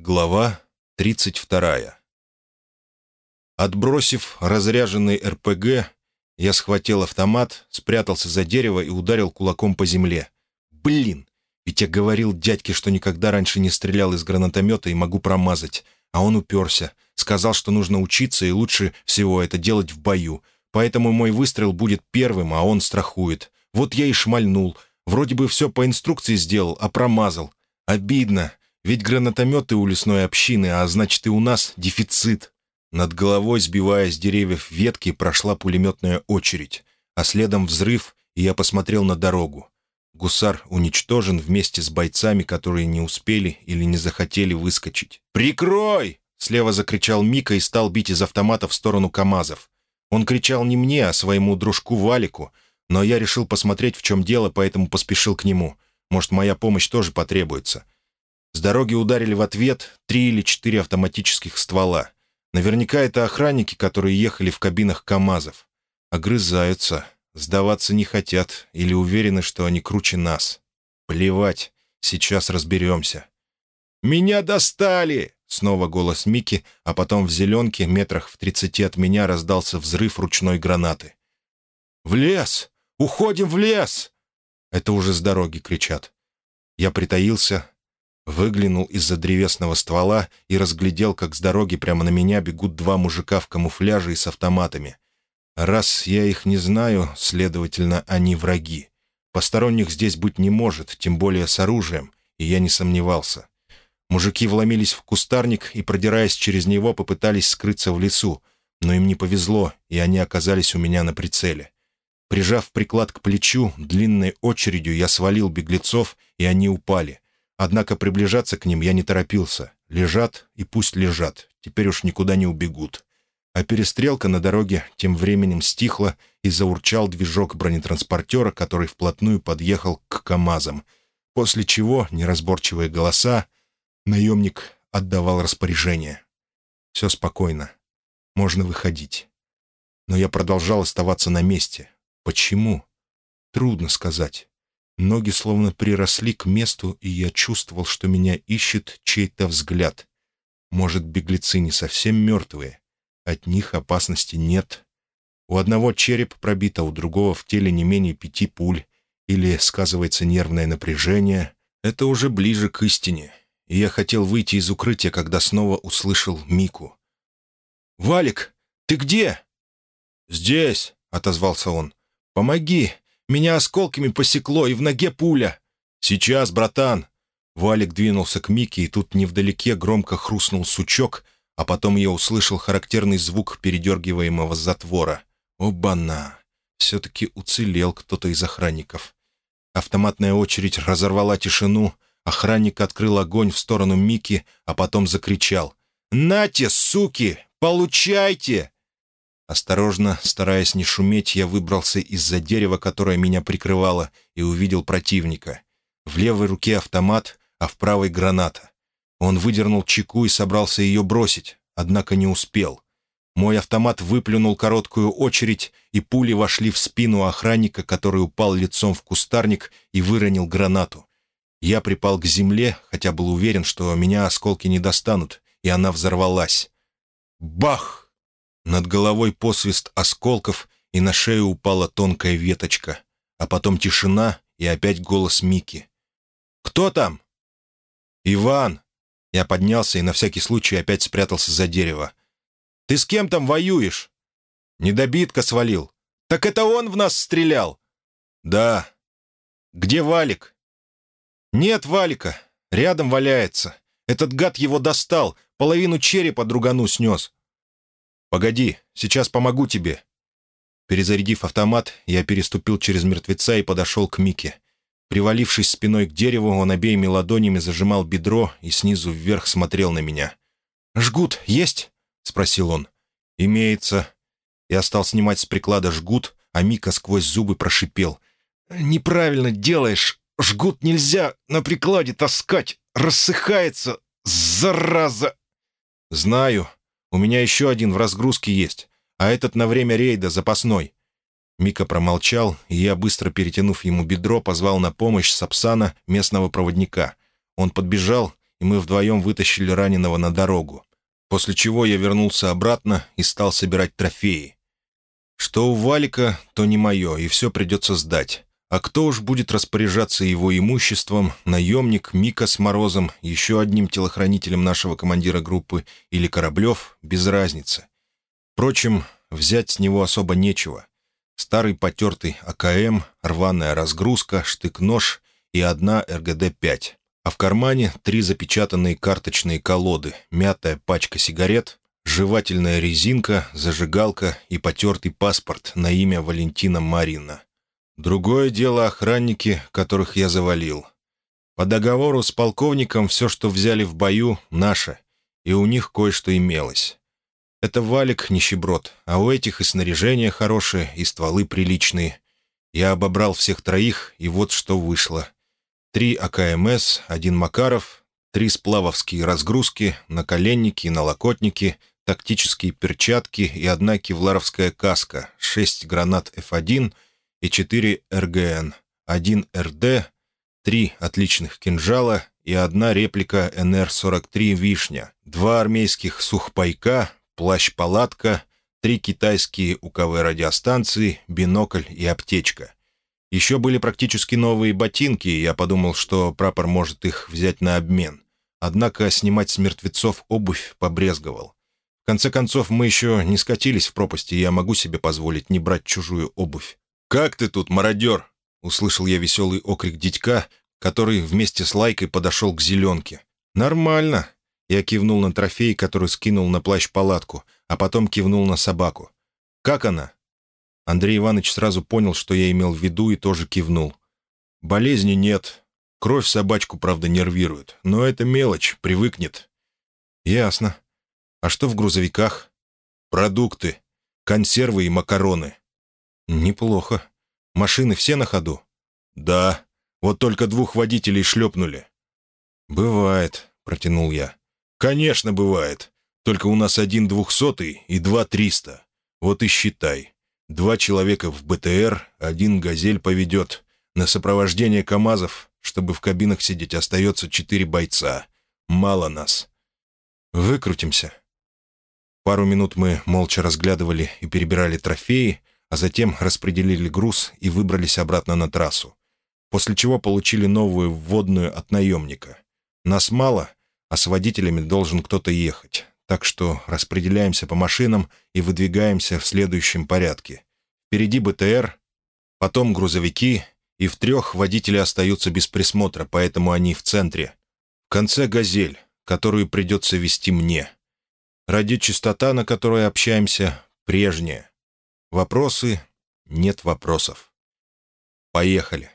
Глава 32. Отбросив разряженный РПГ, я схватил автомат, спрятался за дерево и ударил кулаком по земле. «Блин! Ведь я говорил дядьке, что никогда раньше не стрелял из гранатомета и могу промазать. А он уперся. Сказал, что нужно учиться и лучше всего это делать в бою. Поэтому мой выстрел будет первым, а он страхует. Вот я и шмальнул. Вроде бы все по инструкции сделал, а промазал. Обидно. Ведь гранатометы у лесной общины, а значит и у нас дефицит. Над головой, сбивая с деревьев ветки, прошла пулеметная очередь, а следом взрыв, и я посмотрел на дорогу. Гусар уничтожен вместе с бойцами, которые не успели или не захотели выскочить. «Прикрой!» — слева закричал Мика и стал бить из автомата в сторону КАМАЗов. Он кричал не мне, а своему дружку Валику, но я решил посмотреть, в чем дело, поэтому поспешил к нему. Может, моя помощь тоже потребуется. С дороги ударили в ответ три или четыре автоматических ствола. Наверняка это охранники, которые ехали в кабинах КАМАЗов. Огрызаются, сдаваться не хотят или уверены, что они круче нас. Плевать, сейчас разберемся. «Меня достали!» — снова голос Мики, а потом в зеленке, метрах в тридцати от меня, раздался взрыв ручной гранаты. «В лес! Уходим в лес!» Это уже с дороги кричат. Я притаился, Выглянул из-за древесного ствола и разглядел, как с дороги прямо на меня бегут два мужика в камуфляже и с автоматами. Раз я их не знаю, следовательно, они враги. Посторонних здесь быть не может, тем более с оружием, и я не сомневался. Мужики вломились в кустарник и, продираясь через него, попытались скрыться в лесу, но им не повезло, и они оказались у меня на прицеле. Прижав приклад к плечу, длинной очередью я свалил беглецов, и они упали — Однако приближаться к ним я не торопился. Лежат и пусть лежат, теперь уж никуда не убегут. А перестрелка на дороге тем временем стихла и заурчал движок бронетранспортера, который вплотную подъехал к КАМАЗам, после чего неразборчивые голоса наемник отдавал распоряжение. Все спокойно. Можно выходить. Но я продолжал оставаться на месте. Почему? Трудно сказать. Ноги словно приросли к месту, и я чувствовал, что меня ищет чей-то взгляд. Может, беглецы не совсем мертвые? От них опасности нет. У одного череп пробит, а у другого в теле не менее пяти пуль. Или сказывается нервное напряжение. Это уже ближе к истине. И я хотел выйти из укрытия, когда снова услышал Мику. «Валик, ты где?» «Здесь», — отозвался он. «Помоги, меня осколками посекло, и в ноге пуля. Сейчас, братан!» Валик двинулся к Мике, и тут невдалеке громко хрустнул сучок, а потом я услышал характерный звук передергиваемого затвора. «Оба-на!» Все-таки уцелел кто-то из охранников. Автоматная очередь разорвала тишину, охранник открыл огонь в сторону Мики, а потом закричал. «Нате, суки! Получайте!» Осторожно, стараясь не шуметь, я выбрался из-за дерева, которое меня прикрывало, и увидел противника. В левой руке автомат, а в правой — граната. Он выдернул чеку и собрался ее бросить, однако не успел. Мой автомат выплюнул короткую очередь, и пули вошли в спину охранника, который упал лицом в кустарник и выронил гранату. Я припал к земле, хотя был уверен, что меня осколки не достанут, и она взорвалась. Бах! Над головой посвист осколков, и на шею упала тонкая веточка. А потом тишина и опять голос Мики. «Кто там?» «Иван!» Я поднялся и на всякий случай опять спрятался за дерево. «Ты с кем там воюешь?» «Недобитка свалил». «Так это он в нас стрелял?» «Да». «Где Валик?» «Нет Валика. Рядом валяется. Этот гад его достал, половину черепа другану снес. «Погоди, сейчас помогу тебе». Перезарядив автомат, я переступил через мертвеца и подошел к Мике. Привалившись спиной к дереву, он обеими ладонями зажимал бедро и снизу вверх смотрел на меня. «Жгут есть?» — спросил он. «Имеется». Я стал снимать с приклада жгут, а Мика сквозь зубы прошипел. «Неправильно делаешь. Жгут нельзя на прикладе таскать. Рассыхается. Зараза!» «Знаю», у меня еще один в разгрузке есть, а этот на время рейда запасной». Мика промолчал, и я, быстро перетянув ему бедро, позвал на помощь Сапсана, местного проводника. Он подбежал и мы вдвоем вытащили раненого на дорогу. После чего я вернулся обратно и стал собирать трофеи. Что у Валика, то не мое, и все придется сдать. А кто уж будет распоряжаться его имуществом, наемник, Мика с Морозом, еще одним телохранителем нашего командира группы или Кораблев, без разницы. Впрочем, взять с него особо нечего. Старый потертый АКМ, рваная разгрузка, штык-нож и одна РГД-5. А в кармане три запечатанные карточные колоды, мятая пачка сигарет, жевательная резинка, зажигалка и потертый паспорт на имя Валентина Марина. Другое дело охранники, которых я завалил. По договору с полковником все, что взяли в бою, наше, и у них кое-что имелось. Это валик нищеброд, а у этих и снаряжение хорошее, и стволы приличные. Я обобрал всех троих, и вот что вышло. Три АКМС, один Макаров, три сплавовские разгрузки, наколенники и налокотники, тактические перчатки и одна кевларовская каска, шесть гранат F1 и четыре РГН, один РД, три отличных кинжала и одна реплика НР-43 «Вишня», два армейских сухпайка, плащ-палатка, три китайские УКВ-радиостанции, бинокль и аптечка. Еще были практически новые ботинки, и я подумал, что прапор может их взять на обмен. Однако снимать с мертвецов обувь побрезговал. В конце концов, мы еще не скатились в пропасти, и я могу себе позволить не брать чужую обувь. «Как ты тут, мародер?» — услышал я веселый окрик дядька, который вместе с Лайкой подошел к зеленке. «Нормально», я кивнул на трофей, который скинул на плащ палатку, а потом кивнул на собаку. «Как она?» Андрей Иванович сразу понял, что я имел в виду, и тоже кивнул. «Болезни нет. Кровь собачку, правда, нервирует. Но это мелочь, привыкнет». «Ясно. А что в грузовиках?» «Продукты. Консервы и макароны». «Неплохо. Машины все на ходу?» «Да. Вот только двух водителей шлепнули». «Бывает», — протянул я. «Конечно, бывает. Только у нас один двухсотый и два триста. Вот и считай. Два человека в БТР, один «Газель» поведет. На сопровождение КАМАЗов, чтобы в кабинах сидеть, остается четыре бойца. Мало нас. Выкрутимся». Пару минут мы молча разглядывали и перебирали трофеи, а затем распределили груз и выбрались обратно на трассу. После чего получили новую вводную от наемника. Нас мало, а с водителями должен кто-то ехать. Так что распределяемся по машинам и выдвигаемся в следующем порядке. Впереди БТР, потом грузовики, и в трех водители остаются без присмотра, поэтому они в центре. В конце «Газель», которую придется вести мне. Радиочастота, на которой общаемся, прежняя. Вопросы? Нет вопросов. Поехали.